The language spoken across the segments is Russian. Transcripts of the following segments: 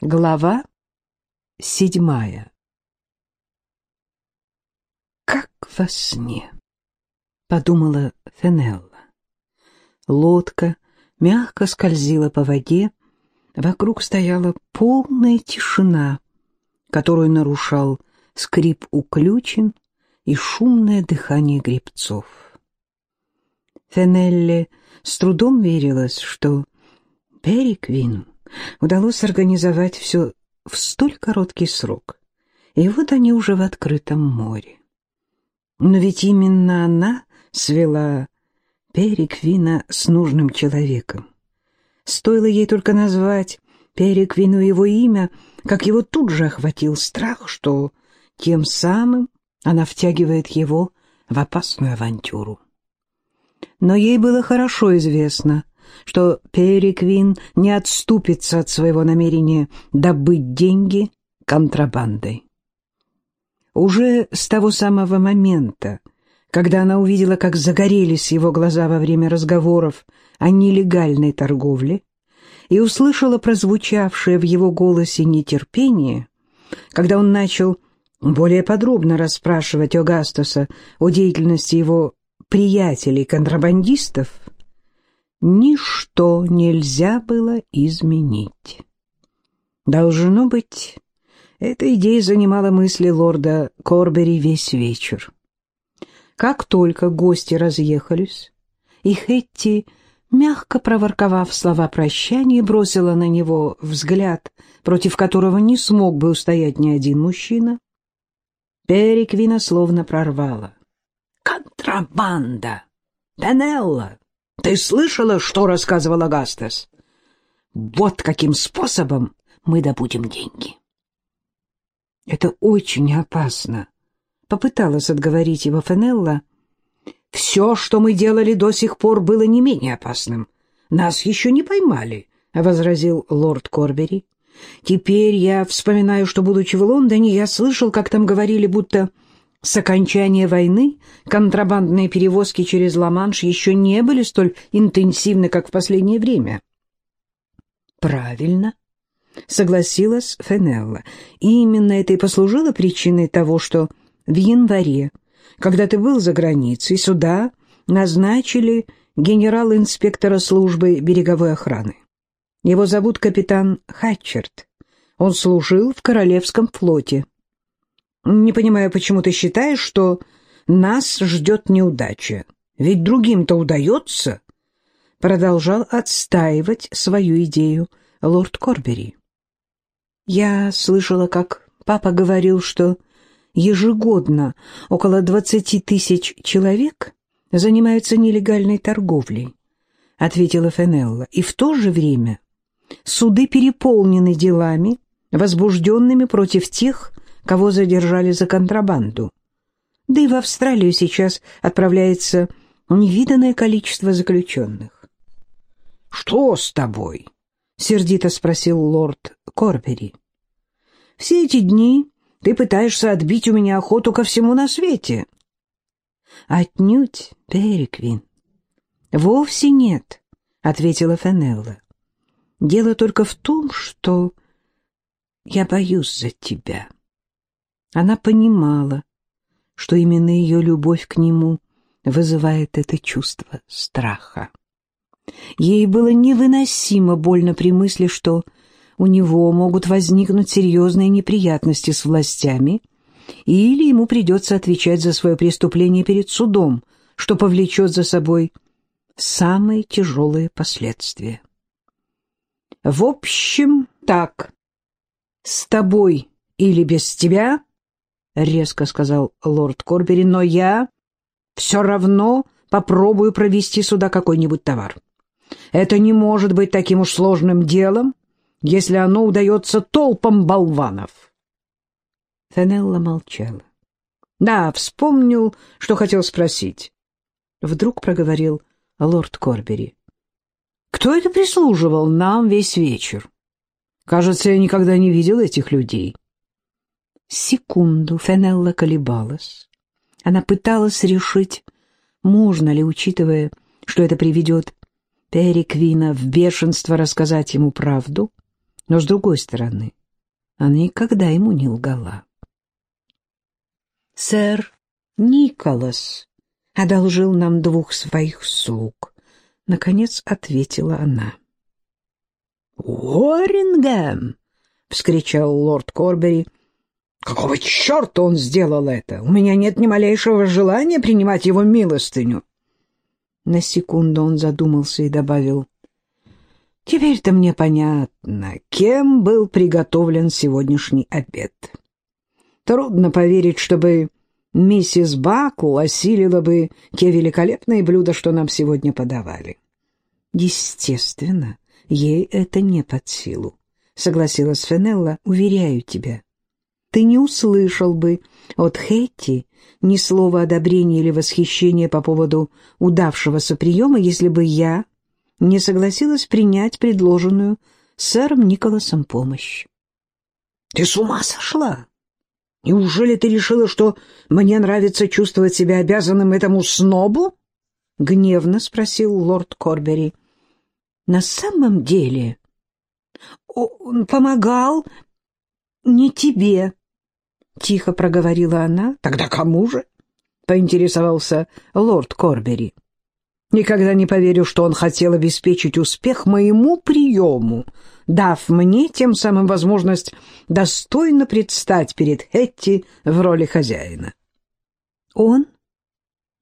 Глава седьмая «Как во сне», — подумала Фенелла. Лодка мягко скользила по воде, вокруг стояла полная тишина, которую нарушал скрип уключен и шумное дыхание гребцов. Фенелле с трудом верилось, что Переквину удалось организовать все в столь короткий срок. И вот они уже в открытом море. Но ведь именно она свела Переквина с нужным человеком. Стоило ей только назвать Переквину его имя, как его тут же охватил страх, что тем самым она втягивает его в опасную авантюру. Но ей было хорошо известно, что Переквин не отступится от своего намерения добыть деньги контрабандой. Уже с того самого момента, когда она увидела, как загорелись его глаза во время разговоров о нелегальной торговле, и услышала прозвучавшее в его голосе нетерпение, когда он начал более подробно расспрашивать Огастаса о деятельности его приятелей-контрабандистов, ничто нельзя было изменить. Должно быть, эта идея занимала мысли лорда Корбери весь вечер. Как только гости разъехались, и Хетти, мягко проворковав слова прощания, бросила на него взгляд, против которого не смог бы устоять ни один мужчина, Переквина словно прорвала. «Контрабанда! Пенелла! Ты слышала, что рассказывал Агастас? Вот каким способом мы добудем деньги. Это очень опасно. Попыталась отговорить его Фенелла. Все, что мы делали до сих пор, было не менее опасным. Нас еще не поймали, — возразил лорд Корбери. Теперь я вспоминаю, что, будучи в Лондоне, я слышал, как там говорили, будто с окончания войны контрабандные перевозки через Ла-Манш еще не были столь интенсивны, как в последнее время. Правильно, согласилась Фенелла. И именно это и послужило причиной того, что в январе, когда ты был за границей, сюда назначили генерал-инспектора службы береговой охраны. Его зовут капитан Хатчерт. Он служил в Королевском флоте. Не понимаю, почему ты считаешь, что нас ждет неудача. Ведь другим-то удается. Продолжал отстаивать свою идею лорд Корбери. Я слышала, как папа говорил, что ежегодно около двадцати тысяч человек занимаются нелегальной торговлей, ответила Фенелла. И в то же время суды переполнены делами, возбужденными против тех, кого задержали за контрабанду. Да и в Австралию сейчас отправляется невиданное количество заключенных. — Что с тобой? — сердито спросил лорд Корбери. — Все эти дни ты пытаешься отбить у меня охоту ко всему на свете. — Отнюдь, Переквин. — Вовсе нет, — ответила Фенелла. — Дело только в том, что я боюсь за тебя. — она понимала, что именно ее любовь к нему вызывает это чувство страха. Ей было невыносимо больно при мысли, что у него могут возникнуть серьезные неприятности с властями, или ему придется отвечать за свое преступление перед судом, что повлечет за собой самые тяжелые последствия. В общем, так, с тобой или без тебя — резко сказал лорд Корбери, — но я все равно попробую провести сюда какой-нибудь товар. Это не может быть таким уж сложным делом, если оно удается толпам болванов. Фенелла молчала. — Да, вспомнил, что хотел спросить. Вдруг проговорил лорд Корбери. — Кто это прислуживал нам весь вечер? Кажется, я никогда не видел этих людей. — Секунду Фенелла колебалась. Она пыталась решить, можно ли, учитывая, что это приведет Переквина в бешенство рассказать ему правду, Но, с другой стороны, она никогда ему не лгала. «Сэр Николас одолжил нам двух своих слуг», — наконец ответила она. «Уоррингем!» — вскричал лорд Корбери. «Какого черта он сделал это? У меня нет ни малейшего желания принимать его милостыню». На секунду он задумался и добавил. «Теперь-то мне понятно, кем был приготовлен сегодняшний обед. Трудно поверить, чтобы миссис Бакл осилила бы те великолепные блюда, что нам сегодня подавали. Естественно, ей это не под силу согласилась Фенелла, — уверяю тебя. Ты не услышал бы от Хетти ни слова одобрения или восхищения по поводу удавшегося приема, если бы я не согласилась принять предложенную сэром Николасом помощь. — Ты с ума сошла? Неужели ты решила, что мне нравится чувствовать себя обязанным этому снобу? — гневно спросил лорд Корбери. — На самом деле он помогал не тебе, — тихо проговорила она. — Тогда кому же? — поинтересовался лорд Корбери. — Никогда не поверю, что он хотел обеспечить успех моему приему, дав мне тем самым возможность достойно предстать перед Хетти в роли хозяина. — Он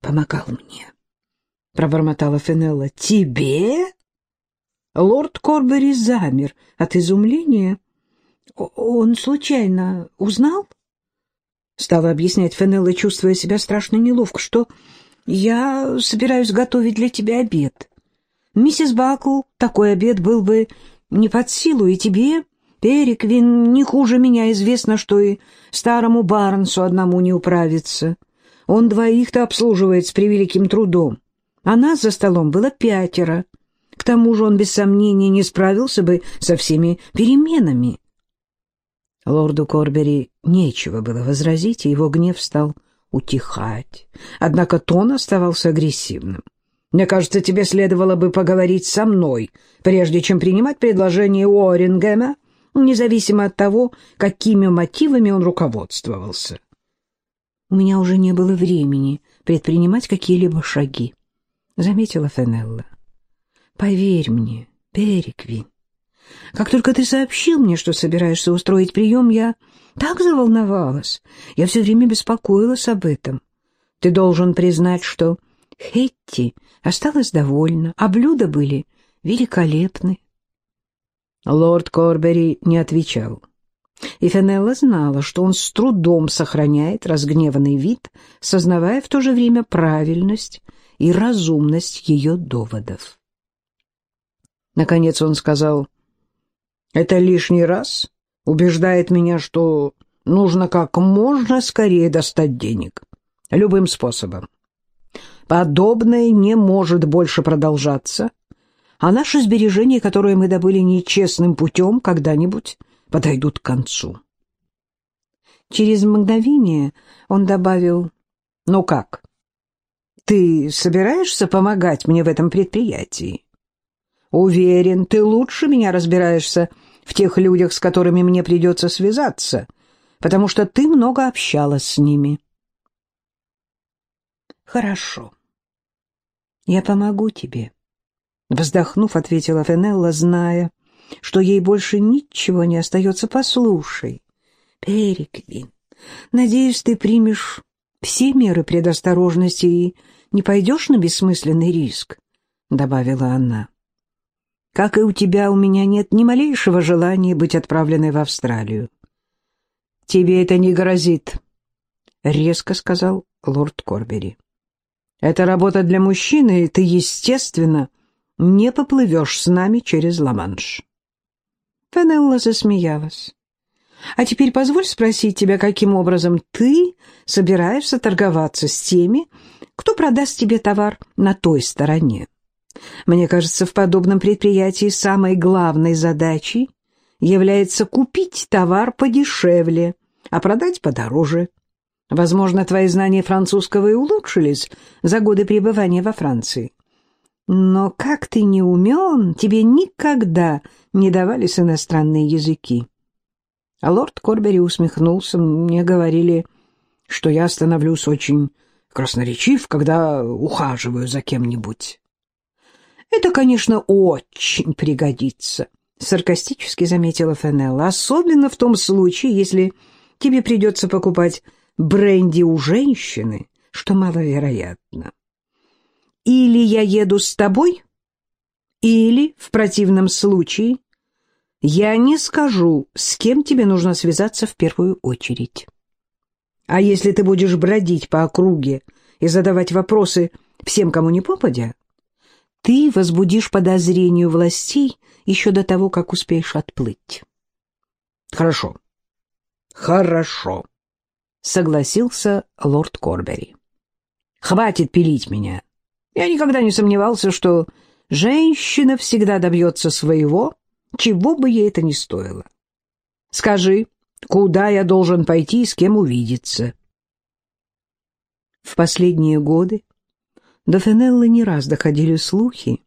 помогал мне, — пробормотала Фенелла. — Тебе? Лорд Корбери замер от изумления. «Он случайно узнал?» Стала объяснять Фенелла, чувствуя себя страшно неловко, что «я собираюсь готовить для тебя обед. Миссис Бакл, такой обед был бы не под силу, и тебе, Переквин, не хуже меня известно, что и старому Барнсу одному не управиться. Он двоих-то обслуживает с превеликим трудом, а нас за столом было пятеро». К тому же он без сомнения не справился бы со всеми переменами. Лорду Корбери нечего было возразить, и его гнев стал утихать. Однако тон оставался агрессивным. «Мне кажется, тебе следовало бы поговорить со мной, прежде чем принимать предложение Уоррингема, независимо от того, какими мотивами он руководствовался». «У меня уже не было времени предпринимать какие-либо шаги», — заметила Фенелла. Поверь мне, Переквин, как только ты сообщил мне, что собираешься устроить прием, я так заволновалась. Я все время беспокоилась об этом. Ты должен признать, что Хетти осталась довольна, а блюда были великолепны. Лорд Корбери не отвечал. И Фенелла знала, что он с трудом сохраняет разгневанный вид, сознавая в то же время правильность и разумность ее доводов. Наконец он сказал, «Это лишний раз убеждает меня, что нужно как можно скорее достать денег. Любым способом. Подобное не может больше продолжаться, а наши сбережения, которые мы добыли нечестным путем, когда-нибудь подойдут к концу». Через мгновение он добавил, «Ну как, ты собираешься помогать мне в этом предприятии?» Уверен, ты лучше меня разбираешься в тех людях, с которыми мне придется связаться, потому что ты много общалась с ними. Хорошо. Я помогу тебе. Вздохнув, ответила Фенелла, зная, что ей больше ничего не остается. Послушай, Переквин, надеюсь, ты примешь все меры предосторожности и не пойдешь на бессмысленный риск, — добавила она. Как и у тебя, у меня нет ни малейшего желания быть отправленной в Австралию. Тебе это не грозит, — резко сказал лорд Корбери. Это работа для мужчины, и ты, естественно, не поплывешь с нами через Ла-Манш. Фенелла засмеялась. А теперь позволь спросить тебя, каким образом ты собираешься торговаться с теми, кто продаст тебе товар на той стороне? Мне кажется, в подобном предприятии самой главной задачей является купить товар подешевле, а продать подороже. Возможно, твои знания французского и улучшились за годы пребывания во Франции. Но как ты не умен, тебе никогда не давались иностранные языки. А лорд Корбери усмехнулся. Мне говорили, что я становлюсь очень красноречив, когда ухаживаю за кем-нибудь. Это, конечно, очень пригодится, — саркастически заметила Фенелла, особенно в том случае, если тебе придется покупать бренди у женщины, что маловероятно. Или я еду с тобой, или, в противном случае, я не скажу, с кем тебе нужно связаться в первую очередь. А если ты будешь бродить по округе и задавать вопросы всем, кому не попадя, ты возбудишь подозрение властей еще до того, как успеешь отплыть. Хорошо. Хорошо, согласился лорд Корбери. Хватит пилить меня. Я никогда не сомневался, что женщина всегда добьется своего, чего бы ей это ни стоило. Скажи, куда я должен пойти и с кем увидеться? В последние годы до Фенеллы не раз доходили слухи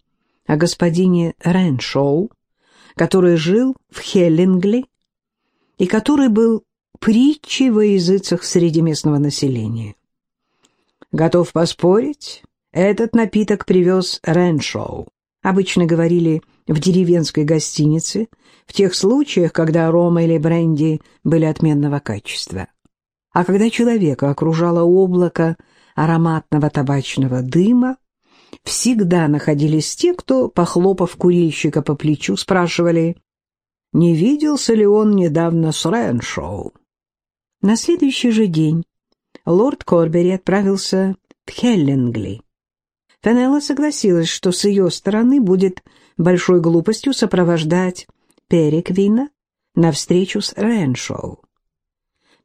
о господине Реншоу, который жил в Хеллингли и который был притчей во языцах среди местного населения. Готов поспорить, этот напиток привез Реншоу. Обычно говорили в деревенской гостинице, в тех случаях, когда рома или бренди были отменного качества. А когда человека окружало облако ароматного табачного дыма, всегда находились те, кто, похлопав курильщика по плечу, спрашивали, не виделся ли он недавно с Рэншоу. На следующий же день лорд Корбери отправился в Хеллингли. Фенелла согласилась, что с ее стороны будет большой глупостью сопровождать Переквина на встречу с Рэншоу.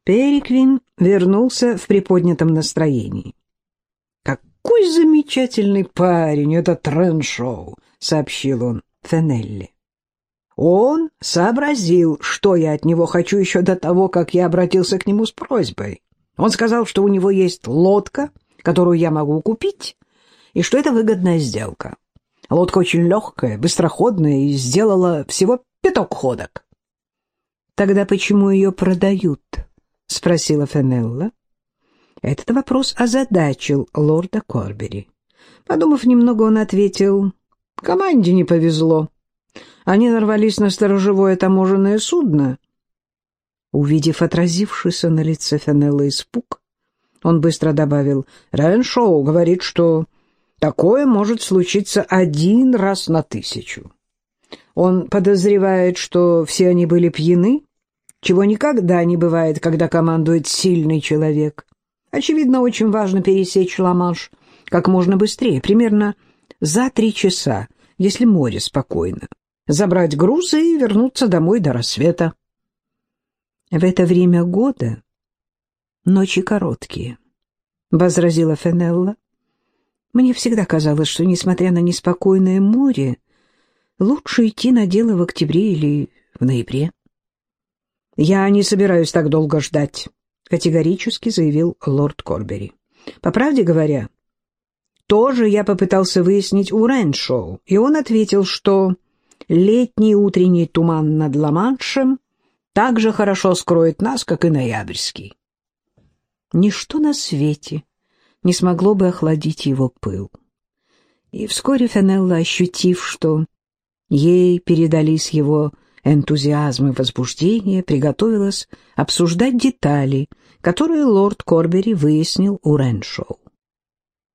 Переквин вернулся в приподнятом настроении. «Какой замечательный парень этот Рэншоу!» — сообщил он Фенелли. Он сообразил, что я от него хочу еще до того, как я обратился к нему с просьбой. Он сказал, что у него есть лодка, которую я могу купить, и что это выгодная сделка. Лодка очень легкая, быстроходная и сделала всего пяток ходок. «Тогда почему ее продают?» — спросила Фенелла. Этот вопрос озадачил лорда Корбери. Подумав немного, он ответил, «Команде не повезло. Они нарвались на сторожевое таможенное судно». Увидев отразившийся на лице Фенелла испуг, он быстро добавил, «Рэншоу говорит, что такое может случиться один раз на тысячу. Он подозревает, что все они были пьяны, чего никогда не бывает, когда командует сильный человек. Очевидно, очень важно пересечь Ла-Манш как можно быстрее, примерно за три часа, если море спокойно, забрать грузы и вернуться домой до рассвета. В это время года ночи короткие, — возразила Фенелла. Мне всегда казалось, что, несмотря на неспокойное море, лучше идти на дело в октябре или в ноябре. Я не собираюсь так долго ждать, — категорически заявил лорд Корбери. «По правде говоря, тоже я попытался выяснить у Рэншоу, и он ответил, что летний утренний туман над Ла-Маншем так же хорошо скроет нас, как и ноябрьский». Ничто на свете не смогло бы охладить его пыл. И вскоре Фенелла, ощутив, что ей передались его энтузиазм и возбуждение, приготовилась обсуждать детали, которые лорд Корбери выяснил у Реншоу.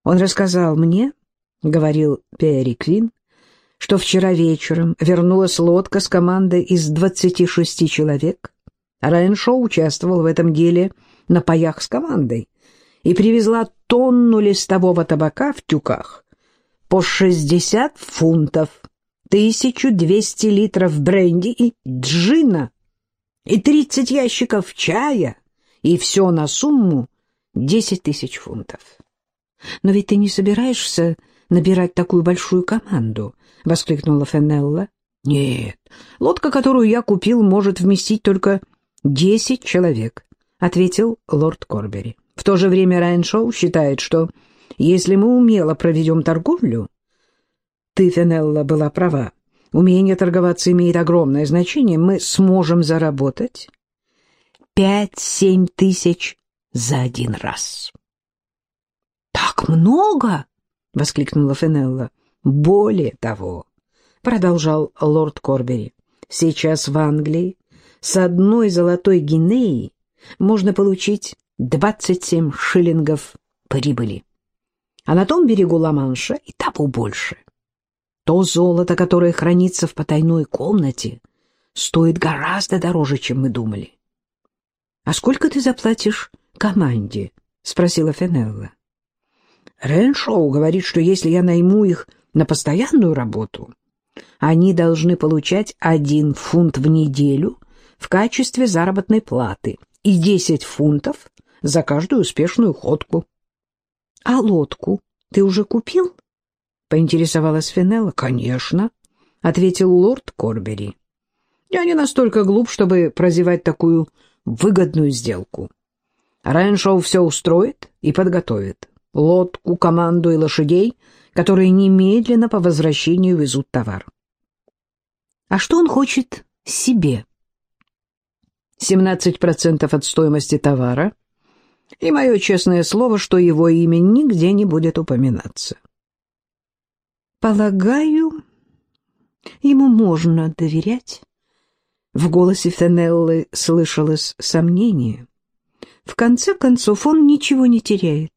«Он рассказал мне, — говорил Перри Квин, — что вчера вечером вернулась лодка с командой из двадцати шести человек. Реншоу участвовал в этом деле на паях с командой и привезла тонну листового табака в тюках по шестьдесят фунтов 1200 литров бренди и джина, и 30 ящиков чая, и все на сумму 10 тысяч фунтов. «Но ведь ты не собираешься набирать такую большую команду?» — воскликнула Фенелла. «Нет, лодка, которую я купил, может вместить только десять человек», — ответил лорд Корбери. «В то же время Райншоу считает, что если мы умело проведем торговлю, ты, Фенелла, была права. Умение торговаться имеет огромное значение. Мы сможем заработать пять-семь тысяч за один раз. «Так много!» — воскликнула Фенелла. «Более того», — продолжал лорд Корбери, — «сейчас в Англии с одной золотой гинеи можно получить двадцать семь шиллингов прибыли, а на том берегу Ла-Манша и того больше. То золото, которое хранится в потайной комнате, стоит гораздо дороже, чем мы думали. — А сколько ты заплатишь команде? — спросила Фенелла. — Реншоу говорит, что если я найму их на постоянную работу, они должны получать один фунт в неделю в качестве заработной платы и десять фунтов за каждую успешную ходку. — А лодку ты уже купил? — поинтересовалась Фенелла. — Конечно, — ответил лорд Корбери. — Я не настолько глуп, чтобы прозевать такую выгодную сделку. Рэншоу все устроит и подготовит. Лодку, команду и лошадей, которые немедленно по возвращению везут товар. А что он хочет себе? 17% от стоимости товара и мое честное слово, что его имя нигде не будет упоминаться. Полагаю, ему можно доверять? В голосе Фенеллы слышалось сомнение. В конце концов, он ничего не теряет.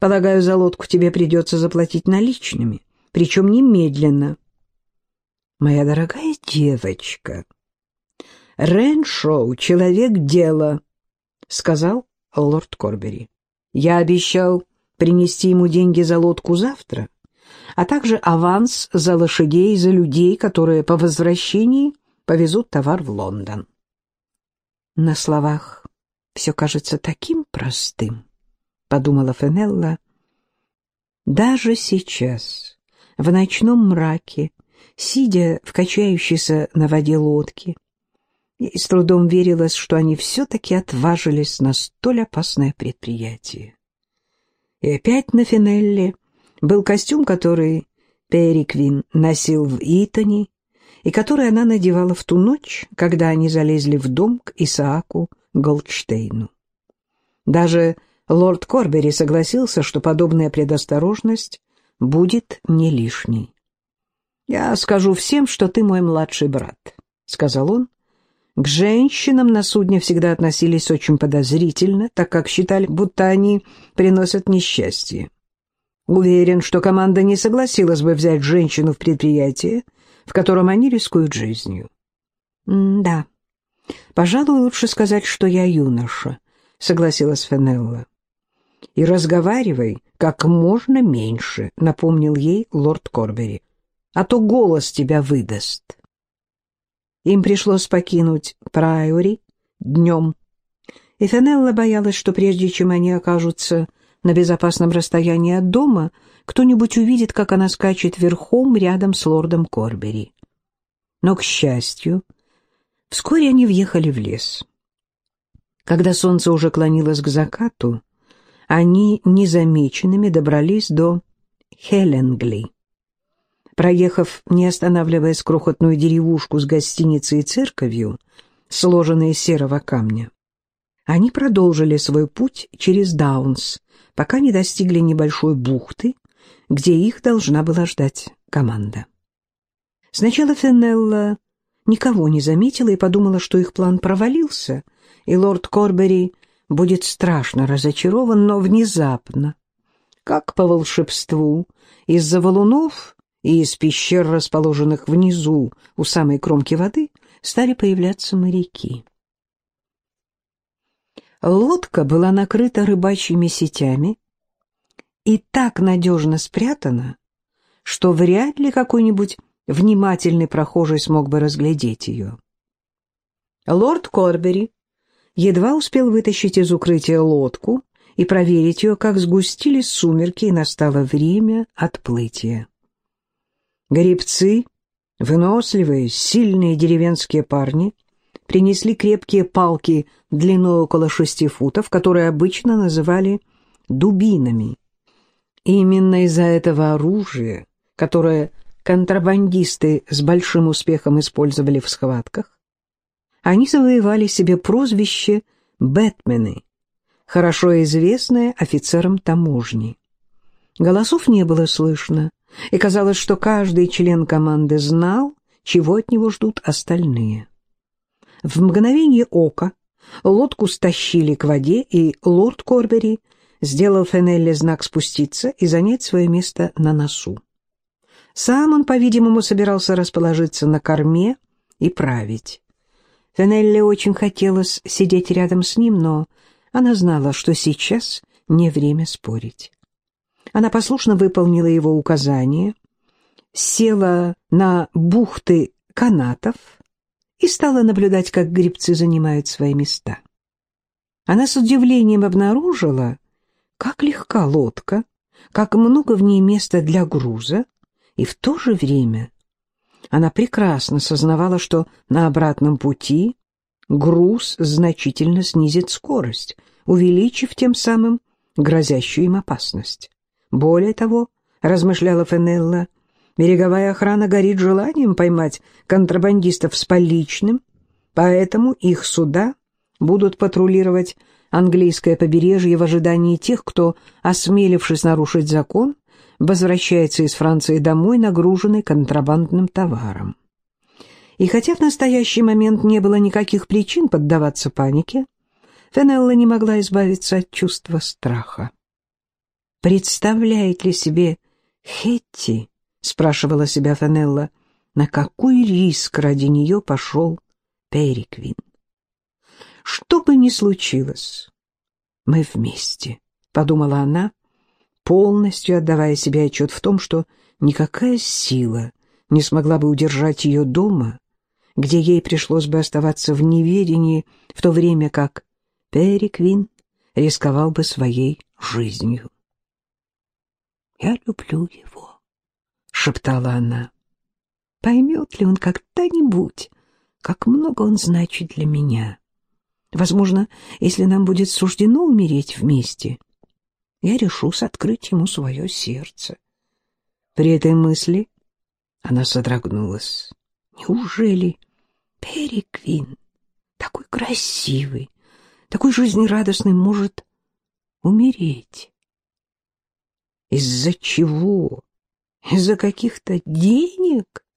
Полагаю, за лодку тебе придется заплатить наличными, причем немедленно. Моя дорогая девочка, Рэншоу — человек дела, — сказал лорд Корбери. Я обещал принести ему деньги за лодку завтра, а также аванс за лошадей и за людей, которые по возвращении повезут товар в Лондон. На словах все кажется таким простым, — подумала Фенелла. Даже сейчас, в ночном мраке, сидя в качающейся на воде лодке, ей с трудом верилось, что они все-таки отважились на столь опасное предприятие. И опять на Фенелле был костюм, который Периквин носил в Итоне, и который она надевала в ту ночь, когда они залезли в дом к Исааку Голдштейну. Даже лорд Корбери согласился, что подобная предосторожность будет не лишней. «Я скажу всем, что ты мой младший брат», — сказал он. К женщинам на судне всегда относились очень подозрительно, так как считали, будто они приносят несчастье. Уверен, что команда не согласилась бы взять женщину в предприятие, в котором они рискуют жизнью. — Да, пожалуй, лучше сказать, что я юноша, — согласилась Фенелла. — И разговаривай как можно меньше, — напомнил ей лорд Корбери, — а то голос тебя выдаст. Им пришлось покинуть Прайори днем, и Фенелла боялась, что прежде чем они окажутся на безопасном расстоянии от дома, кто-нибудь увидит, как она скачет верхом рядом с лордом Корбери. Но, к счастью, вскоре они въехали в лес. Когда солнце уже клонилось к закату, они незамеченными добрались до Хеленгли. Проехав, не останавливаясь, крохотную деревушку с гостиницей и церковью, сложенной из серого камня, они продолжили свой путь через Даунс, пока не достигли небольшой бухты, где их должна была ждать команда. Сначала Фенелла никого не заметила и подумала, что их план провалился, и лорд Корбери будет страшно разочарован, но внезапно, как по волшебству, из-за валунов и из пещер, расположенных внизу у самой кромки воды, стали появляться моряки. Лодка была накрыта рыбачьими сетями, и так надежно спрятана, что вряд ли какой-нибудь внимательный прохожий смог бы разглядеть ее. Лорд Корбери едва успел вытащить из укрытия лодку и проверить ее, как сгустились сумерки, и настало время отплытия. Гребцы, выносливые, сильные деревенские парни, принесли крепкие палки длиной около шести футов, которые обычно называли дубинами, именно из-за этого оружия, которое контрабандисты с большим успехом использовали в схватках, они завоевали себе прозвище «бэтмены», хорошо известное офицерам таможни. Голосов не было слышно, и казалось, что каждый член команды знал, чего от него ждут остальные. В мгновение ока лодку стащили к воде, и лорд Корбери сделал Фенелле знак спуститься и занять свое место на носу. Сам он, по-видимому, собирался расположиться на корме и править. Фенелле очень хотелось сидеть рядом с ним, но она знала, что сейчас не время спорить. Она послушно выполнила его указание, села на бухты канатов и стала наблюдать, как грибцы занимают свои места. Она с удивлением обнаружила, как легка лодка, как много в ней места для груза, и в то же время она прекрасно сознавала, что на обратном пути груз значительно снизит скорость, увеличив тем самым грозящую им опасность. Более того, размышляла Фенелла, береговая охрана горит желанием поймать контрабандистов с поличным, поэтому их суда будут патрулировать английское побережье в ожидании тех, кто, осмелившись нарушить закон, возвращается из Франции домой, нагруженный контрабандным товаром. И хотя в настоящий момент не было никаких причин поддаваться панике, Фенелла не могла избавиться от чувства страха. «Представляет ли себе Хетти, — спрашивала себя Фенелла, — на какой риск ради нее пошел Периквин? Что бы ни случилось, мы вместе, — подумала она, полностью отдавая себе отчет в том, что никакая сила не смогла бы удержать ее дома, где ей пришлось бы оставаться в неведении, в то время как Перри Квин рисковал бы своей жизнью. «Я люблю его», — шептала она. «Поймет ли он когда-нибудь, как много он значит для меня? Возможно, если нам будет суждено умереть вместе, я решусь открыть ему свое сердце». При этой мысли она содрогнулась. «Неужели Перри Квин, такой красивый, такой жизнерадостный, может умереть. Из-за чего? Из-за каких-то денег?